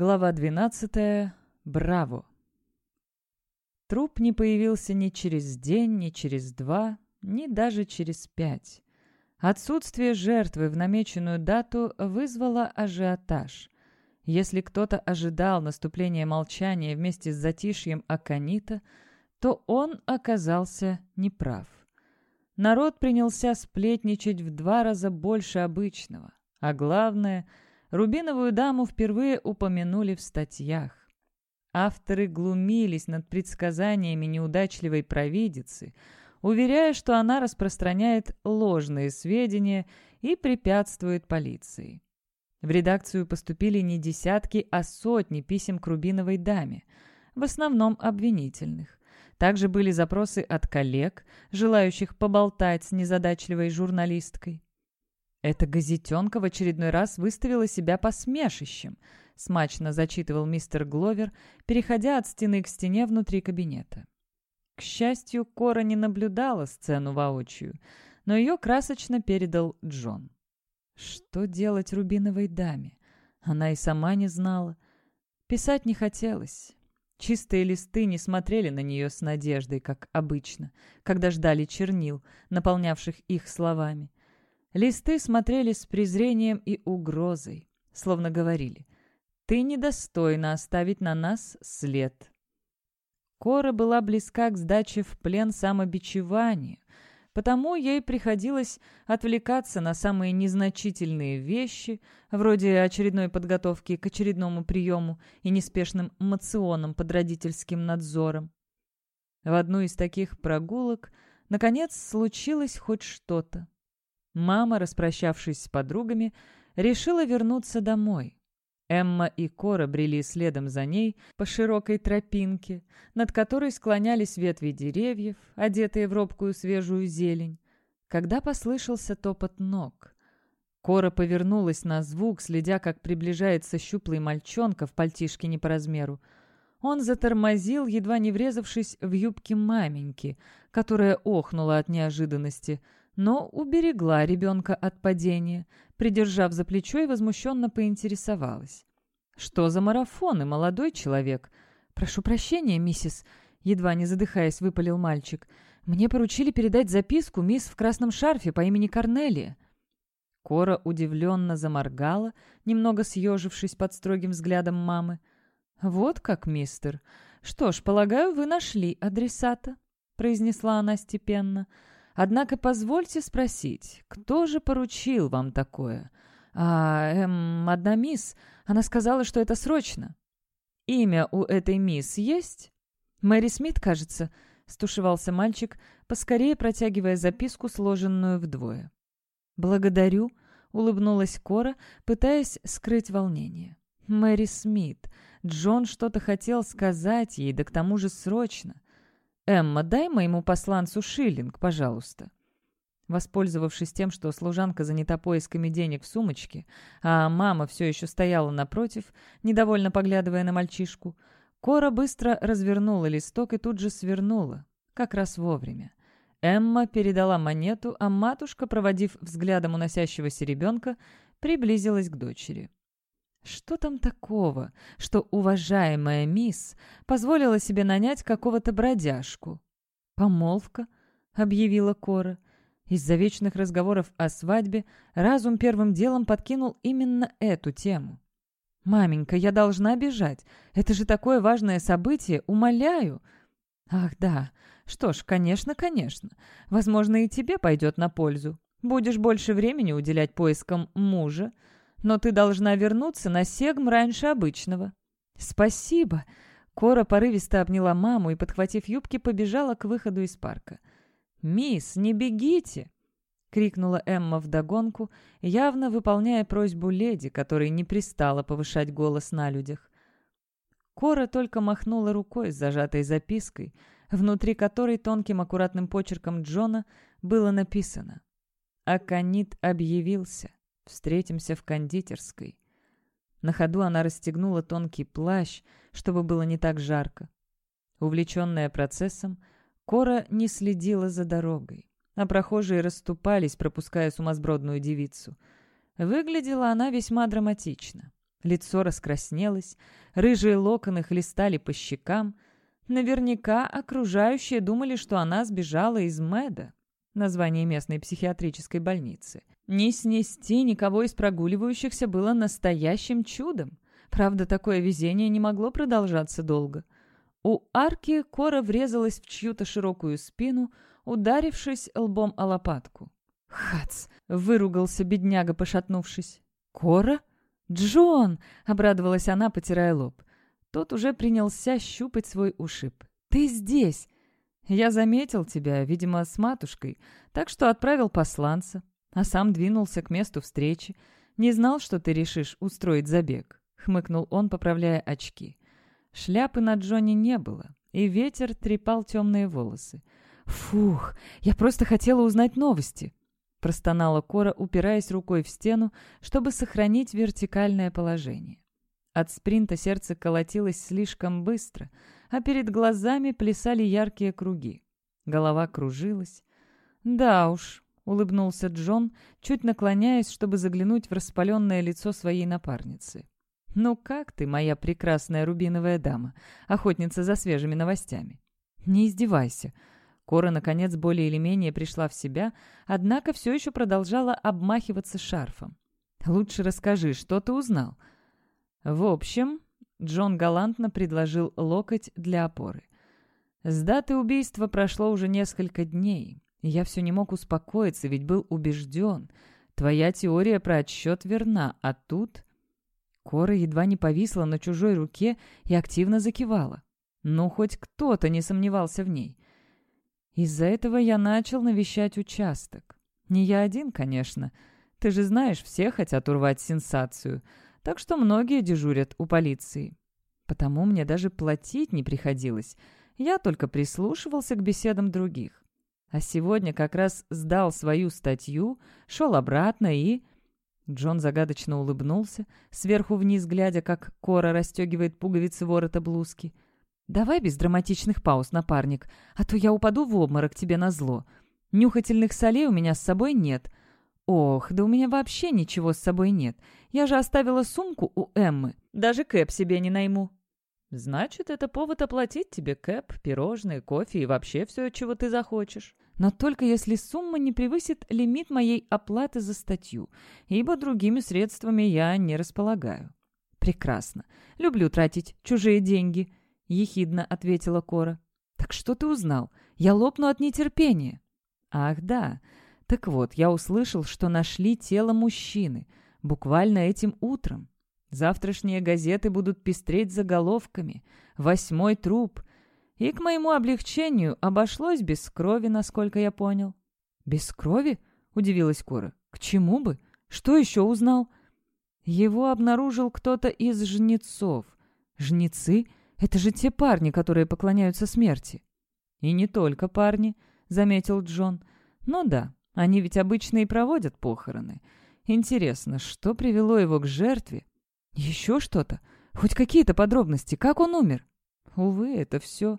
Глава 12. Браво. Труп не появился ни через день, ни через два, ни даже через пять. Отсутствие жертвы в намеченную дату вызвало ажиотаж. Если кто-то ожидал наступления молчания вместе с затишьем Аканита, то он оказался неправ. Народ принялся сплетничать в два раза больше обычного, а главное — Рубиновую даму впервые упомянули в статьях. Авторы глумились над предсказаниями неудачливой провидицы, уверяя, что она распространяет ложные сведения и препятствует полиции. В редакцию поступили не десятки, а сотни писем к Рубиновой даме, в основном обвинительных. Также были запросы от коллег, желающих поболтать с незадачливой журналисткой. «Эта газетенка в очередной раз выставила себя посмешищем», — смачно зачитывал мистер Гловер, переходя от стены к стене внутри кабинета. К счастью, Кора не наблюдала сцену воочию, но ее красочно передал Джон. Что делать рубиновой даме? Она и сама не знала. Писать не хотелось. Чистые листы не смотрели на нее с надеждой, как обычно, когда ждали чернил, наполнявших их словами. Листы смотрели с презрением и угрозой, словно говорили «Ты недостойна оставить на нас след». Кора была близка к сдаче в плен самобичеванию, потому ей приходилось отвлекаться на самые незначительные вещи, вроде очередной подготовки к очередному приему и неспешным мационам под родительским надзором. В одну из таких прогулок, наконец, случилось хоть что-то. Мама, распрощавшись с подругами, решила вернуться домой. Эмма и Кора брели следом за ней по широкой тропинке, над которой склонялись ветви деревьев, одетые в робкую свежую зелень. Когда послышался топот ног, Кора повернулась на звук, следя, как приближается щуплый мальчонка в пальтишке не по размеру. Он затормозил, едва не врезавшись в юбки маменьки, которая охнула от неожиданности — но уберегла ребенка от падения, придержав за плечо и возмущенно поинтересовалась. «Что за марафоны, молодой человек?» «Прошу прощения, миссис», — едва не задыхаясь, выпалил мальчик. «Мне поручили передать записку мисс в красном шарфе по имени Корнелия». Кора удивленно заморгала, немного съежившись под строгим взглядом мамы. «Вот как, мистер. Что ж, полагаю, вы нашли адресата», — произнесла она степенно. Однако позвольте спросить, кто же поручил вам такое? А, эм, одна мисс, она сказала, что это срочно. Имя у этой мисс есть? Мэри Смит, кажется, стушевался мальчик, поскорее протягивая записку, сложенную вдвое. «Благодарю», — улыбнулась Кора, пытаясь скрыть волнение. «Мэри Смит. Джон что-то хотел сказать ей, да к тому же срочно. «Эмма, дай моему посланцу шиллинг, пожалуйста». Воспользовавшись тем, что служанка занята поисками денег в сумочке, а мама все еще стояла напротив, недовольно поглядывая на мальчишку, Кора быстро развернула листок и тут же свернула, как раз вовремя. Эмма передала монету, а матушка, проводив взглядом уносящегося ребенка, приблизилась к дочери. Что там такого, что уважаемая мисс позволила себе нанять какого-то бродяжку? «Помолвка», — объявила Кора. Из-за вечных разговоров о свадьбе разум первым делом подкинул именно эту тему. «Маменька, я должна бежать. Это же такое важное событие, умоляю!» «Ах, да. Что ж, конечно, конечно. Возможно, и тебе пойдет на пользу. Будешь больше времени уделять поискам мужа но ты должна вернуться на Сегм раньше обычного». «Спасибо!» Кора порывисто обняла маму и, подхватив юбки, побежала к выходу из парка. «Мисс, не бегите!» — крикнула Эмма вдогонку, явно выполняя просьбу леди, которой не пристала повышать голос на людях. Кора только махнула рукой с зажатой запиской, внутри которой тонким аккуратным почерком Джона было написано «Аконит объявился. Встретимся в кондитерской». На ходу она расстегнула тонкий плащ, чтобы было не так жарко. Увлеченная процессом, Кора не следила за дорогой, а прохожие расступались, пропуская сумасбродную девицу. Выглядела она весьма драматично. Лицо раскраснелось, рыжие локоны хлестали по щекам. Наверняка окружающие думали, что она сбежала из Мэда, название местной психиатрической больницы. Не снести никого из прогуливающихся было настоящим чудом. Правда, такое везение не могло продолжаться долго. У арки Кора врезалась в чью-то широкую спину, ударившись лбом о лопатку. «Хац!» — выругался бедняга, пошатнувшись. «Кора?» «Джон!» — обрадовалась она, потирая лоб. Тот уже принялся щупать свой ушиб. «Ты здесь!» «Я заметил тебя, видимо, с матушкой, так что отправил посланца, а сам двинулся к месту встречи. Не знал, что ты решишь устроить забег», — хмыкнул он, поправляя очки. Шляпы на Джоне не было, и ветер трепал темные волосы. «Фух, я просто хотела узнать новости», — простонала Кора, упираясь рукой в стену, чтобы сохранить вертикальное положение. От спринта сердце колотилось слишком быстро, а перед глазами плясали яркие круги. Голова кружилась. «Да уж», — улыбнулся Джон, чуть наклоняясь, чтобы заглянуть в распаленное лицо своей напарницы. «Ну как ты, моя прекрасная рубиновая дама, охотница за свежими новостями?» «Не издевайся», Кора, наконец, более или менее пришла в себя, однако все еще продолжала обмахиваться шарфом. «Лучше расскажи, что ты узнал?» «В общем...» — Джон галантно предложил локоть для опоры. «С даты убийства прошло уже несколько дней. Я все не мог успокоиться, ведь был убежден. Твоя теория про отсчет верна, а тут...» Кора едва не повисла на чужой руке и активно закивала. Ну, хоть кто-то не сомневался в ней. Из-за этого я начал навещать участок. Не я один, конечно. Ты же знаешь, все хотят урвать сенсацию. Так что многие дежурят у полиции. Потому мне даже платить не приходилось. Я только прислушивался к беседам других. А сегодня как раз сдал свою статью, шел обратно и... Джон загадочно улыбнулся, сверху вниз глядя, как Кора расстегивает пуговицы ворота блузки — «Давай без драматичных пауз, напарник, а то я упаду в обморок тебе на зло. Нюхательных солей у меня с собой нет». «Ох, да у меня вообще ничего с собой нет. Я же оставила сумку у Эммы. Даже Кэп себе не найму». «Значит, это повод оплатить тебе Кэп, пирожные, кофе и вообще все, чего ты захочешь. Но только если сумма не превысит лимит моей оплаты за статью, ибо другими средствами я не располагаю». «Прекрасно. Люблю тратить чужие деньги», — ехидно ответила Кора. «Так что ты узнал? Я лопну от нетерпения». «Ах, да. Так вот, я услышал, что нашли тело мужчины. Буквально этим утром. Завтрашние газеты будут пестреть заголовками. Восьмой труп. И, к моему облегчению, обошлось без крови, насколько я понял». «Без крови?» — удивилась Кора. «К чему бы? Что еще узнал?» «Его обнаружил кто-то из жнецов. Жнецы?» Это же те парни, которые поклоняются смерти». «И не только парни», — заметил Джон. «Ну да, они ведь обычно и проводят похороны. Интересно, что привело его к жертве? Еще что-то? Хоть какие-то подробности, как он умер?» «Увы, это все.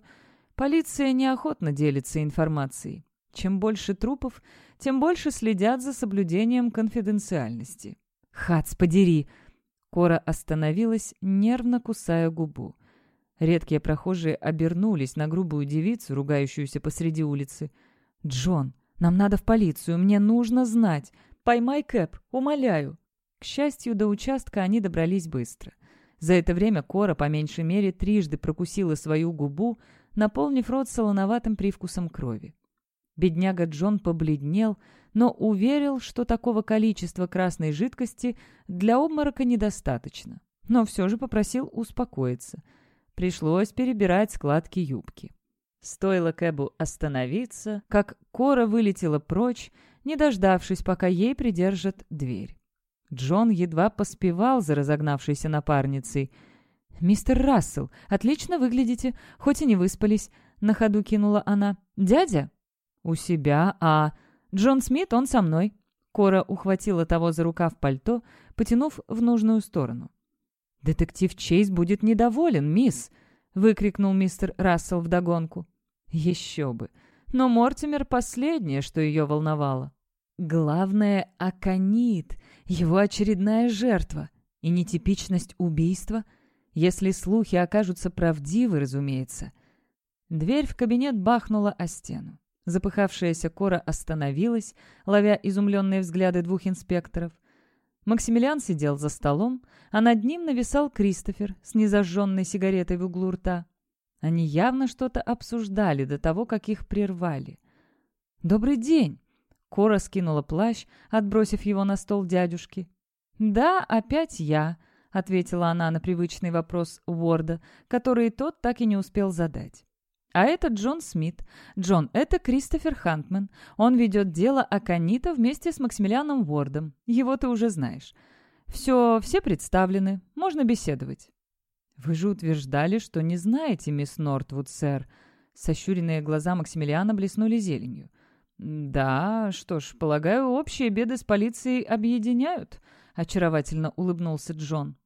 Полиция неохотно делится информацией. Чем больше трупов, тем больше следят за соблюдением конфиденциальности». «Хац, подери!» Кора остановилась, нервно кусая губу. Редкие прохожие обернулись на грубую девицу, ругающуюся посреди улицы. «Джон, нам надо в полицию, мне нужно знать. Поймай Кэп, умоляю». К счастью, до участка они добрались быстро. За это время Кора по меньшей мере трижды прокусила свою губу, наполнив рот солоноватым привкусом крови. Бедняга Джон побледнел, но уверил, что такого количества красной жидкости для обморока недостаточно. Но все же попросил успокоиться – Пришлось перебирать складки юбки. Стоило Кэбу остановиться, как Кора вылетела прочь, не дождавшись, пока ей придержат дверь. Джон едва поспевал за разогнавшейся напарницей. «Мистер Рассел, отлично выглядите, хоть и не выспались», — на ходу кинула она. «Дядя?» «У себя, а...» «Джон Смит, он со мной». Кора ухватила того за рукав пальто, потянув в нужную сторону. «Детектив Чейз будет недоволен, мисс!» — выкрикнул мистер Рассел вдогонку. «Еще бы! Но Мортимер — последнее, что ее волновало. Главное — Аконит, его очередная жертва. И нетипичность убийства? Если слухи окажутся правдивы, разумеется. Дверь в кабинет бахнула о стену. Запыхавшаяся Кора остановилась, ловя изумленные взгляды двух инспекторов. Максимилиан сидел за столом, а над ним нависал Кристофер с незажженной сигаретой в углу рта. Они явно что-то обсуждали до того, как их прервали. «Добрый день!» Кора скинула плащ, отбросив его на стол дядюшки. «Да, опять я», — ответила она на привычный вопрос Уорда, который тот так и не успел задать. А это Джон Смит. Джон, это Кристофер Хантман. Он ведет дело о Канита вместе с Максимилианом Уордом. Его ты уже знаешь. Все, все представлены. Можно беседовать. Вы же утверждали, что не знаете, мисс Нортвуд, сэр. Сощуренные глаза Максимилиана блеснули зеленью. «Да, что ж, полагаю, общие беды с полицией объединяют», — очаровательно улыбнулся Джон.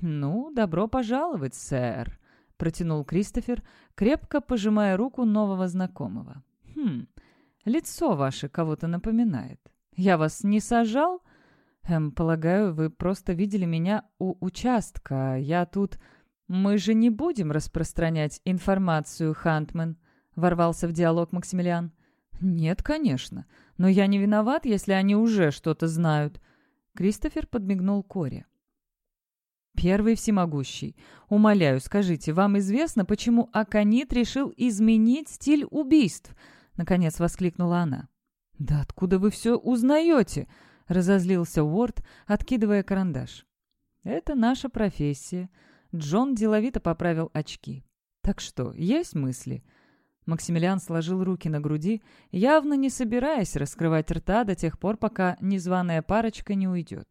«Ну, добро пожаловать, сэр», — протянул Кристофер, крепко пожимая руку нового знакомого. «Хм, лицо ваше кого-то напоминает. Я вас не сажал?» «Эм, полагаю, вы просто видели меня у участка. Я тут...» «Мы же не будем распространять информацию, Хантман», — ворвался в диалог Максимилиан. «Нет, конечно. Но я не виноват, если они уже что-то знают». Кристофер подмигнул Коре. «Первый всемогущий. Умоляю, скажите, вам известно, почему Аконит решил изменить стиль убийств?» Наконец воскликнула она. «Да откуда вы все узнаете?» — разозлился Уорд, откидывая карандаш. «Это наша профессия». Джон деловито поправил очки. «Так что, есть мысли?» Максимилиан сложил руки на груди, явно не собираясь раскрывать рта до тех пор, пока незваная парочка не уйдет.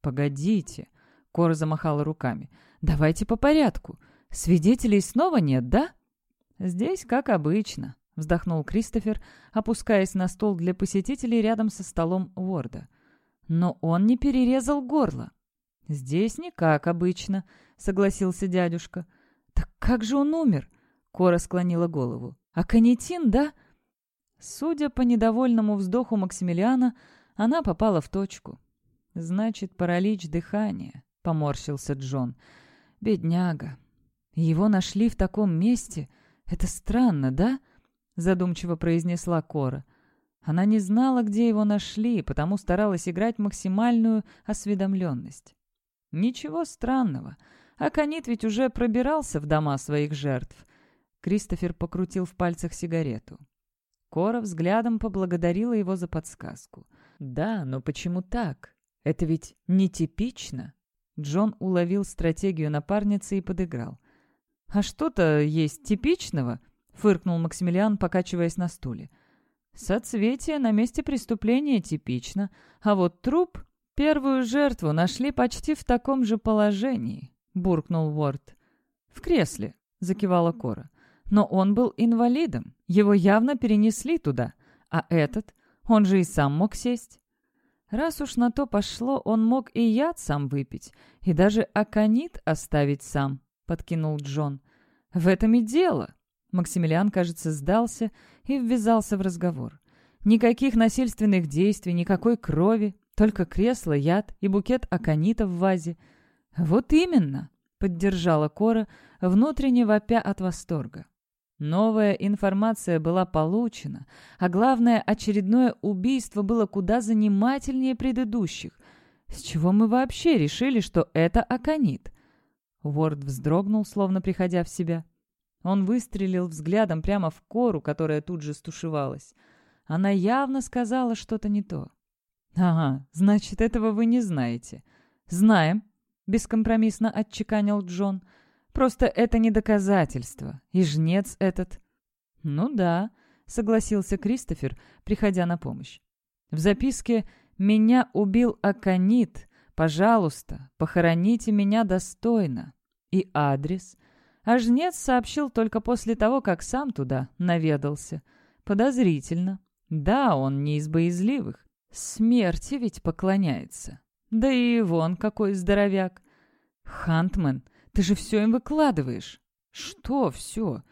«Погодите», — Кора замахала руками, — «давайте по порядку. Свидетелей снова нет, да?» «Здесь как обычно», — вздохнул Кристофер, опускаясь на стол для посетителей рядом со столом Уорда. «Но он не перерезал горло». «Здесь не как обычно», — согласился дядюшка. «Так как же он умер?» Кора склонила голову. «А канитин, да?» Судя по недовольному вздоху Максимилиана, она попала в точку. «Значит, паралич дыхания», — поморщился Джон. «Бедняга. Его нашли в таком месте. Это странно, да?» — задумчиво произнесла Кора. Она не знала, где его нашли, потому старалась играть максимальную осведомленность. «Ничего странного. Аконит ведь уже пробирался в дома своих жертв. Кристофер покрутил в пальцах сигарету. Кора взглядом поблагодарила его за подсказку. «Да, но почему так? Это ведь нетипично!» Джон уловил стратегию напарницы и подыграл. «А что-то есть типичного?» — фыркнул Максимилиан, покачиваясь на стуле. «Соцветие на месте преступления типично, а вот труп, первую жертву, нашли почти в таком же положении», — буркнул Уорд. «В кресле», — закивала Кора. Но он был инвалидом, его явно перенесли туда. А этот, он же и сам мог сесть. Раз уж на то пошло, он мог и яд сам выпить, и даже аконит оставить сам, — подкинул Джон. В этом и дело. Максимилиан, кажется, сдался и ввязался в разговор. Никаких насильственных действий, никакой крови, только кресло, яд и букет аконита в вазе. «Вот именно!» — поддержала Кора, внутренне вопя от восторга. Новая информация была получена, а главное, очередное убийство было куда занимательнее предыдущих. С чего мы вообще решили, что это Аконит? Уорд вздрогнул, словно приходя в себя. Он выстрелил взглядом прямо в кору, которая тут же стушевалась. Она явно сказала что-то не то. «Ага, значит, этого вы не знаете». «Знаем», — бескомпромиссно отчеканил Джон. Просто это не доказательство. И жнец этот... Ну да, согласился Кристофер, приходя на помощь. В записке «Меня убил Аконит. Пожалуйста, похороните меня достойно». И адрес. А жнец сообщил только после того, как сам туда наведался. Подозрительно. Да, он не из боязливых. Смерти ведь поклоняется. Да и вон какой здоровяк. Хантман ты же все им выкладываешь». «Что все?»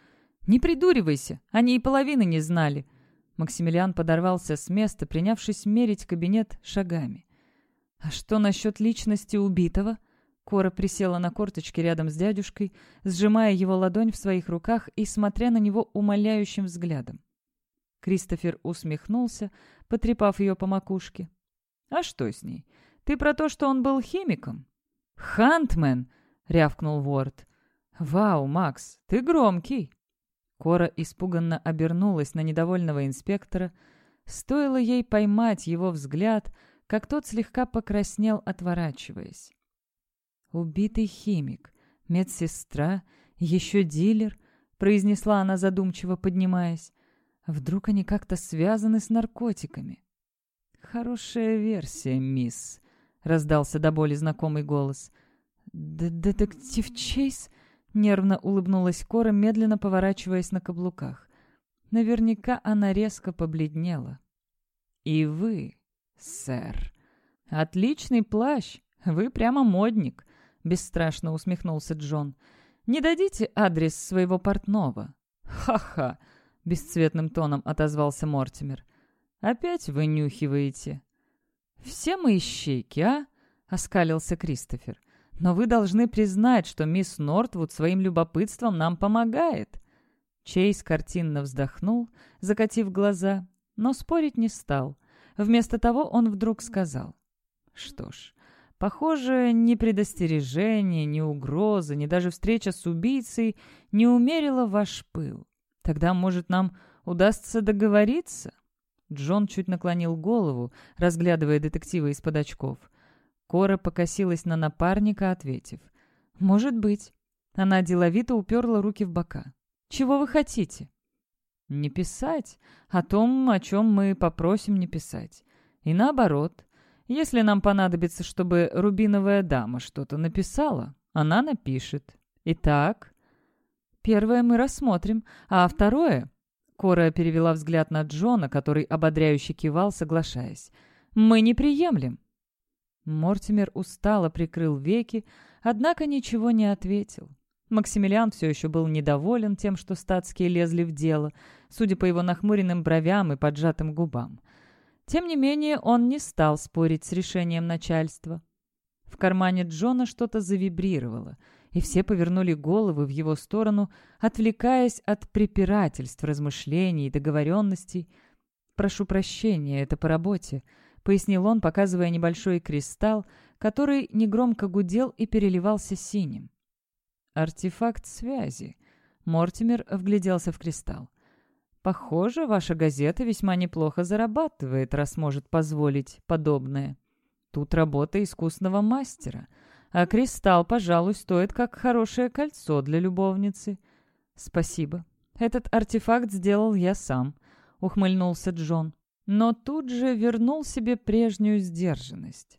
«Не придуривайся, они и половины не знали». Максимилиан подорвался с места, принявшись мерить кабинет шагами. «А что насчет личности убитого?» Кора присела на корточки рядом с дядюшкой, сжимая его ладонь в своих руках и смотря на него умоляющим взглядом. Кристофер усмехнулся, потрепав ее по макушке. «А что с ней? Ты про то, что он был химиком?» «Хантмен!» — рявкнул Уорд. «Вау, Макс, ты громкий!» Кора испуганно обернулась на недовольного инспектора. Стоило ей поймать его взгляд, как тот слегка покраснел, отворачиваясь. «Убитый химик, медсестра, еще дилер», — произнесла она задумчиво, поднимаясь. «Вдруг они как-то связаны с наркотиками?» «Хорошая версия, мисс», — раздался до боли знакомый голос. «Детектив Чейз?» — нервно улыбнулась Кора, медленно поворачиваясь на каблуках. Наверняка она резко побледнела. «И вы, сэр. Отличный плащ. Вы прямо модник», — бесстрашно усмехнулся Джон. «Не дадите адрес своего портного?» «Ха-ха!» — бесцветным тоном отозвался Мортимер. «Опять вынюхиваете?» «Все мы ищейки, а?» — оскалился Кристофер. «Но вы должны признать, что мисс Нортвуд своим любопытством нам помогает». Чейз картинно вздохнул, закатив глаза, но спорить не стал. Вместо того он вдруг сказал. «Что ж, похоже, ни предостережение, ни угроза, ни даже встреча с убийцей не умерила ваш пыл. Тогда, может, нам удастся договориться?» Джон чуть наклонил голову, разглядывая детектива из-под очков. Кора покосилась на напарника, ответив. «Может быть». Она деловито уперла руки в бока. «Чего вы хотите?» Не писать о том, о чем мы попросим не писать. И наоборот, если нам понадобится, чтобы рубиновая дама что-то написала, она напишет. Итак, первое мы рассмотрим, а второе... Кора перевела взгляд на Джона, который ободряюще кивал, соглашаясь. «Мы не приемлем». Мортимер устало прикрыл веки, однако ничего не ответил. Максимилиан все еще был недоволен тем, что статские лезли в дело, судя по его нахмуренным бровям и поджатым губам. Тем не менее, он не стал спорить с решением начальства. В кармане Джона что-то завибрировало, и все повернули головы в его сторону, отвлекаясь от препирательств, размышлений и договоренностей. «Прошу прощения, это по работе», — пояснил он, показывая небольшой кристалл, который негромко гудел и переливался синим. «Артефакт связи». Мортимер вгляделся в кристалл. «Похоже, ваша газета весьма неплохо зарабатывает, раз может позволить подобное. Тут работа искусного мастера, а кристалл, пожалуй, стоит как хорошее кольцо для любовницы». «Спасибо. Этот артефакт сделал я сам», — ухмыльнулся Джон. Но тут же вернул себе прежнюю сдержанность.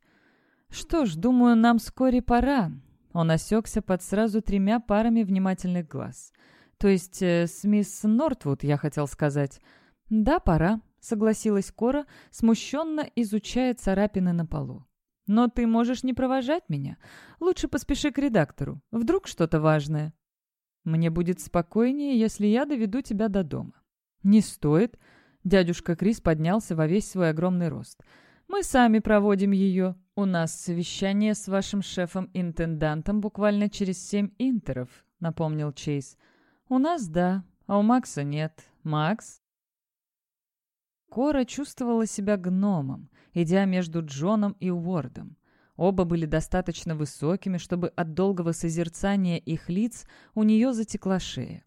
«Что ж, думаю, нам вскоре пора. Он осекся под сразу тремя парами внимательных глаз. «То есть э, с мисс Нортвуд, я хотел сказать». «Да, пора», — согласилась Кора, смущенно изучая царапины на полу. «Но ты можешь не провожать меня. Лучше поспеши к редактору. Вдруг что-то важное». «Мне будет спокойнее, если я доведу тебя до дома». «Не стоит». Дядюшка Крис поднялся во весь свой огромный рост. «Мы сами проводим ее. «У нас совещание с вашим шефом-интендантом буквально через семь интеров», — напомнил Чейз. «У нас да, а у Макса нет. Макс?» Кора чувствовала себя гномом, идя между Джоном и Уордом. Оба были достаточно высокими, чтобы от долгого созерцания их лиц у нее затекла шея.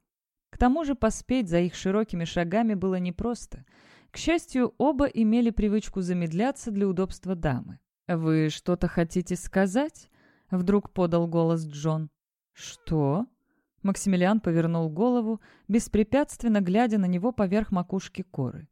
К тому же поспеть за их широкими шагами было непросто. К счастью, оба имели привычку замедляться для удобства дамы. «Вы что-то хотите сказать?» — вдруг подал голос Джон. «Что?» Максимилиан повернул голову, беспрепятственно глядя на него поверх макушки коры.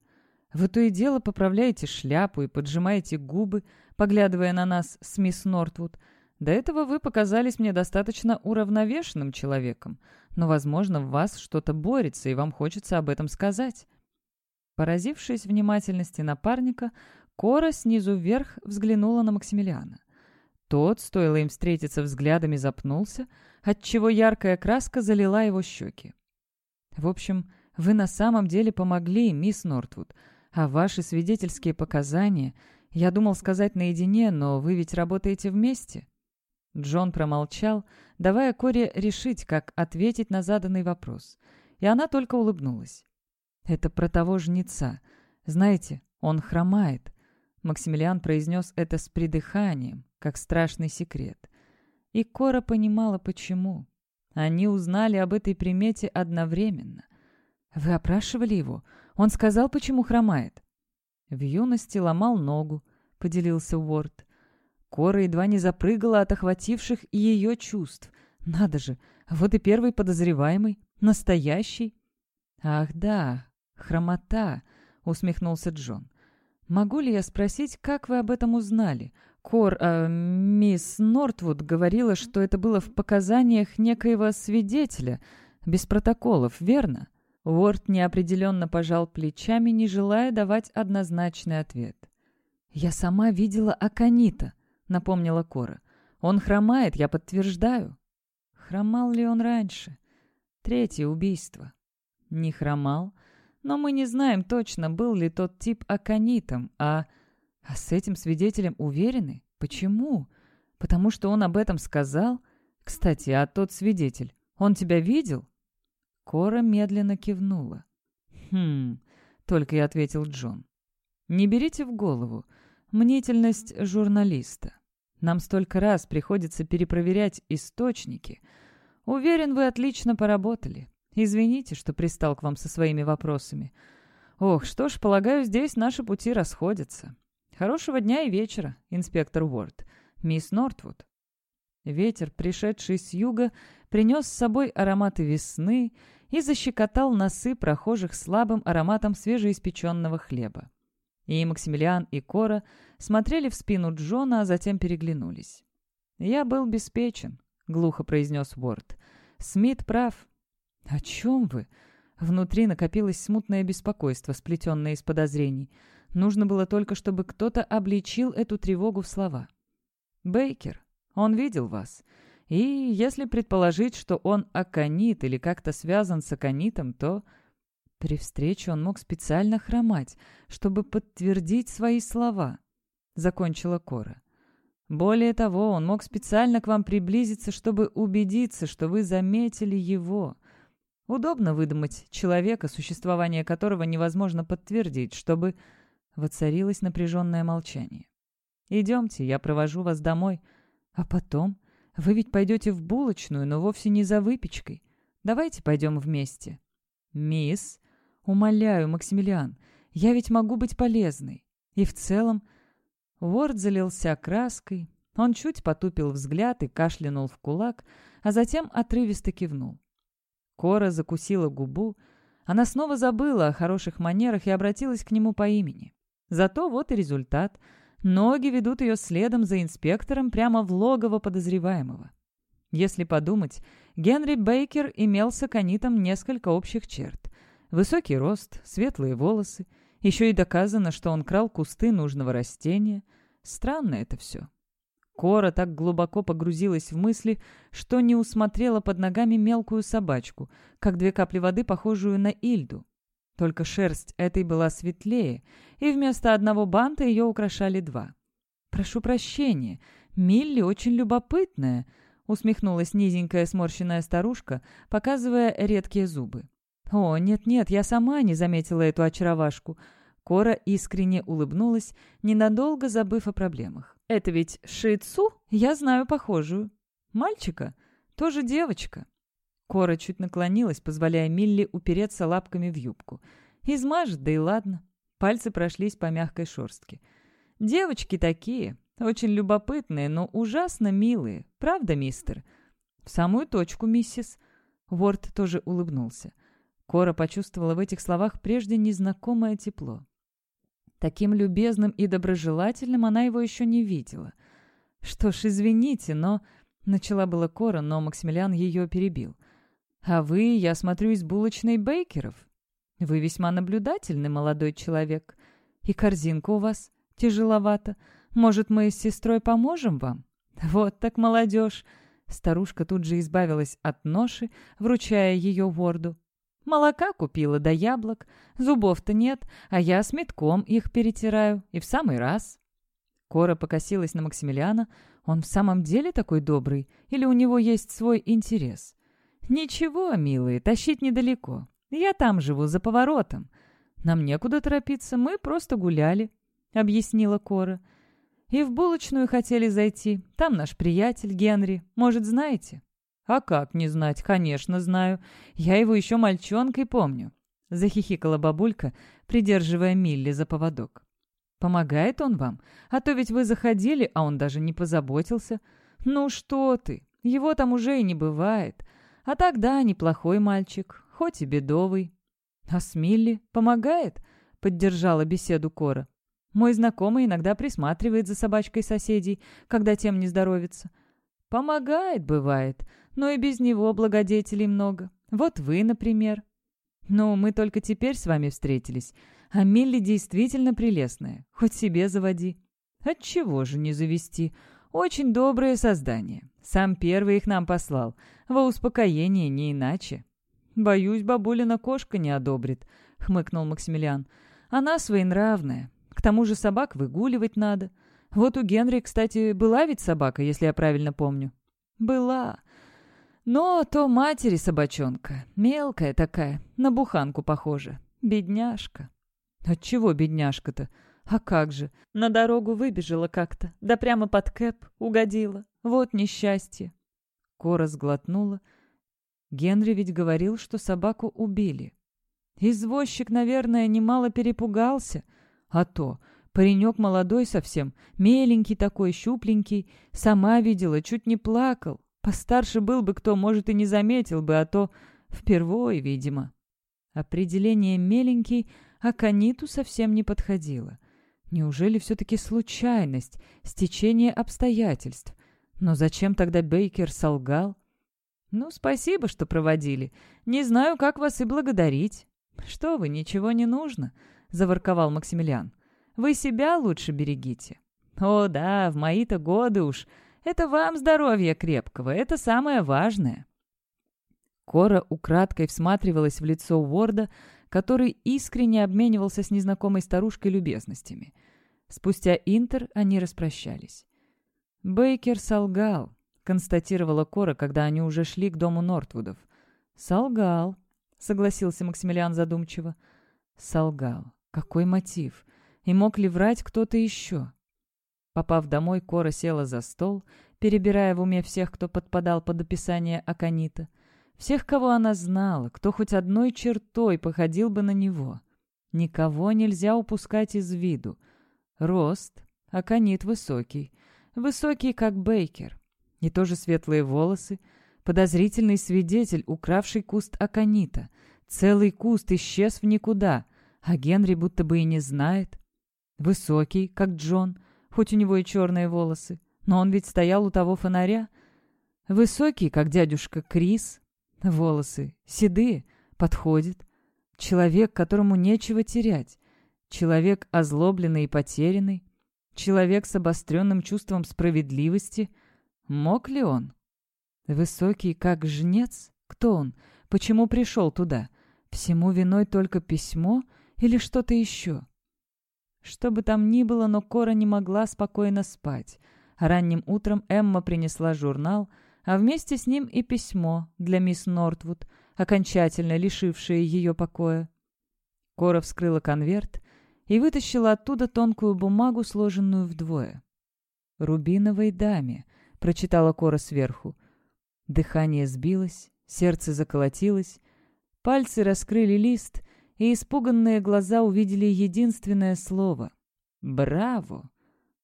«Вы то и дело поправляете шляпу и поджимаете губы, поглядывая на нас с мисс Нортвуд. До этого вы показались мне достаточно уравновешенным человеком, но, возможно, в вас что-то борется, и вам хочется об этом сказать». Поразившись внимательности напарника, Кора снизу вверх взглянула на Максимилиана. Тот, стоило им встретиться взглядами, запнулся, отчего яркая краска залила его щеки. «В общем, вы на самом деле помогли, мисс Нортвуд, а ваши свидетельские показания Я думал сказать наедине, но вы ведь работаете вместе». Джон промолчал, давая Коре решить, как ответить на заданный вопрос. И она только улыбнулась. «Это про того жнеца. Знаете, он хромает». Максимилиан произнес это с придыханием, как страшный секрет. И Кора понимала, почему. Они узнали об этой примете одновременно. «Вы опрашивали его? Он сказал, почему хромает?» «В юности ломал ногу», — поделился Уорд. Кора едва не запрыгала от охвативших ее чувств. «Надо же, вот и первый подозреваемый, настоящий». «Ах да, хромота», — усмехнулся Джон. «Могу ли я спросить, как вы об этом узнали? Кор, э, мисс Нортвуд говорила, что это было в показаниях некоего свидетеля, без протоколов, верно?» Уорд неопределенно пожал плечами, не желая давать однозначный ответ. «Я сама видела Аканита», — напомнила Кора. «Он хромает, я подтверждаю». Хромал ли он раньше? Третье убийство. Не хромал, но мы не знаем точно, был ли тот тип аконитом, а... А с этим свидетелем уверены? Почему? Потому что он об этом сказал? Кстати, а тот свидетель, он тебя видел? Кора медленно кивнула. «Хм...» — только и ответил Джон. «Не берите в голову. Мнительность журналиста. Нам столько раз приходится перепроверять источники. Уверен, вы отлично поработали. Извините, что пристал к вам со своими вопросами. Ох, что ж, полагаю, здесь наши пути расходятся. Хорошего дня и вечера, инспектор Уорд. Мисс Нортвуд. Ветер, пришедший с юга, принес с собой ароматы весны и защекотал носы прохожих слабым ароматом свежеиспеченного хлеба. И Максимилиан, и Кора смотрели в спину Джона, а затем переглянулись. «Я был беспечен», — глухо произнес Уорд. «Смит прав. «О чем вы?» Внутри накопилось смутное беспокойство, сплетенное из подозрений. Нужно было только, чтобы кто-то обличил эту тревогу в слова. «Бейкер, он видел вас. И если предположить, что он аконит или как-то связан с аконитом, то...» При встрече он мог специально хромать, чтобы подтвердить свои слова. Закончила Кора. Более того, он мог специально к вам приблизиться, чтобы убедиться, что вы заметили его. Удобно выдумать человека, существование которого невозможно подтвердить, чтобы... Воцарилось напряженное молчание. «Идемте, я провожу вас домой. А потом? Вы ведь пойдете в булочную, но вовсе не за выпечкой. Давайте пойдем вместе». «Мисс, умоляю, Максимилиан, я ведь могу быть полезной. И в целом...» Уорд залился краской. Он чуть потупил взгляд и кашлянул в кулак, а затем отрывисто кивнул. Кора закусила губу. Она снова забыла о хороших манерах и обратилась к нему по имени. Зато вот и результат. Ноги ведут ее следом за инспектором прямо в логово подозреваемого. Если подумать, Генри Бейкер имел с Аконитом несколько общих черт. Высокий рост, светлые волосы. Еще и доказано, что он крал кусты нужного растения. Странно это все. Кора так глубоко погрузилась в мысли, что не усмотрела под ногами мелкую собачку, как две капли воды, похожую на Ильду. Только шерсть этой была светлее, и вместо одного банта ее украшали два. «Прошу прощения, Милли очень любопытная», — усмехнулась низенькая сморщенная старушка, показывая редкие зубы. «О, нет-нет, я сама не заметила эту очаровашку». Кора искренне улыбнулась, ненадолго забыв о проблемах. Это ведь шицу? Я знаю похожую. Мальчика? Тоже девочка. Кора чуть наклонилась, позволяя Милли упереться лапками в юбку. Измажет, да и ладно. Пальцы прошлись по мягкой шорстке. Девочки такие, очень любопытные, но ужасно милые. Правда, мистер? В самую точку, миссис. Ворд тоже улыбнулся. Кора почувствовала в этих словах прежде незнакомое тепло. Таким любезным и доброжелательным она его еще не видела. «Что ж, извините, но...» Начала была Кора, но Максимилиан ее перебил. «А вы, я смотрю, из булочной Бейкеров. Вы весьма наблюдательный молодой человек. И корзинка у вас тяжеловата. Может, мы с сестрой поможем вам? Вот так молодежь!» Старушка тут же избавилась от ноши, вручая ее ворду. Молока купила до яблок, зубов-то нет, а я с метком их перетираю, и в самый раз. Кора покосилась на Максимилиана. Он в самом деле такой добрый? Или у него есть свой интерес? «Ничего, милые, тащить недалеко. Я там живу, за поворотом. Нам некуда торопиться, мы просто гуляли», — объяснила Кора. «И в булочную хотели зайти. Там наш приятель Генри. Может, знаете?» «А как не знать? Конечно, знаю. Я его еще мальчонкой помню», — захихикала бабулька, придерживая Милли за поводок. Помогает он вам? А то ведь вы заходили, а он даже не позаботился. Ну что ты, его там уже и не бывает. А тогда неплохой мальчик, хоть и бедовый. А Смилли помогает? Поддержала беседу Кора. Мой знакомый иногда присматривает за собачкой соседей, когда тем не здоровится. Помогает, бывает, но и без него благодетелей много. Вот вы, например. Ну, мы только теперь с вами встретились. А Милли действительно прелестная. Хоть себе заводи. Отчего же не завести? Очень доброе создание. Сам первый их нам послал. Во успокоение не иначе. «Боюсь, бабулина кошка не одобрит», — хмыкнул Максимилиан. «Она своенравная. К тому же собак выгуливать надо. Вот у Генри, кстати, была ведь собака, если я правильно помню». «Была. Но то матери собачонка. Мелкая такая, на буханку похожа. Бедняжка». Отчего бедняжка-то? А как же? На дорогу выбежала как-то, да прямо под кэп угодила. Вот несчастье. Кора сглотнула. Генри ведь говорил, что собаку убили. Извозчик, наверное, немало перепугался. А то, паренек молодой совсем, меленький такой, щупленький, сама видела, чуть не плакал. Постарше был бы кто, может, и не заметил бы, а то впервой, видимо. Определение «меленький» а Каниту совсем не подходило. Неужели все-таки случайность, стечение обстоятельств? Но зачем тогда Бейкер солгал? «Ну, спасибо, что проводили. Не знаю, как вас и благодарить». «Что вы, ничего не нужно», — заворковал Максимилиан. «Вы себя лучше берегите». «О, да, в мои-то годы уж. Это вам здоровья крепкого, это самое важное». Кора украдкой всматривалась в лицо Уорда, который искренне обменивался с незнакомой старушкой любезностями. Спустя интер они распрощались. «Бейкер солгал», — констатировала Кора, когда они уже шли к дому Нортвудов. «Солгал», — согласился Максимилиан задумчиво. «Солгал. Какой мотив? И мог ли врать кто-то еще?» Попав домой, Кора села за стол, перебирая в уме всех, кто подпадал под описание Аконита — всех, кого она знала, кто хоть одной чертой походил бы на него. Никого нельзя упускать из виду. Рост, аконит высокий. Высокий, как Бейкер. И тоже светлые волосы. Подозрительный свидетель, укравший куст аконита. Целый куст исчез в никуда, а Генри будто бы и не знает. Высокий, как Джон, хоть у него и черные волосы. Но он ведь стоял у того фонаря. Высокий, как дядюшка Крис, Волосы седые, подходит. Человек, которому нечего терять. Человек озлобленный и потерянный. Человек с обостренным чувством справедливости. Мог ли он? Высокий, как жнец? Кто он? Почему пришел туда? Всему виной только письмо или что-то еще? Что бы там ни было, но Кора не могла спокойно спать. Ранним утром Эмма принесла журнал — а вместе с ним и письмо для мисс Нортвуд, окончательно лишившее ее покоя. Кора вскрыла конверт и вытащила оттуда тонкую бумагу, сложенную вдвое. «Рубиновой даме», — прочитала Кора сверху. Дыхание сбилось, сердце заколотилось, пальцы раскрыли лист, и испуганные глаза увидели единственное слово — «Браво!»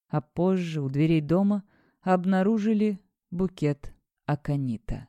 А позже у дверей дома обнаружили букет Аканита.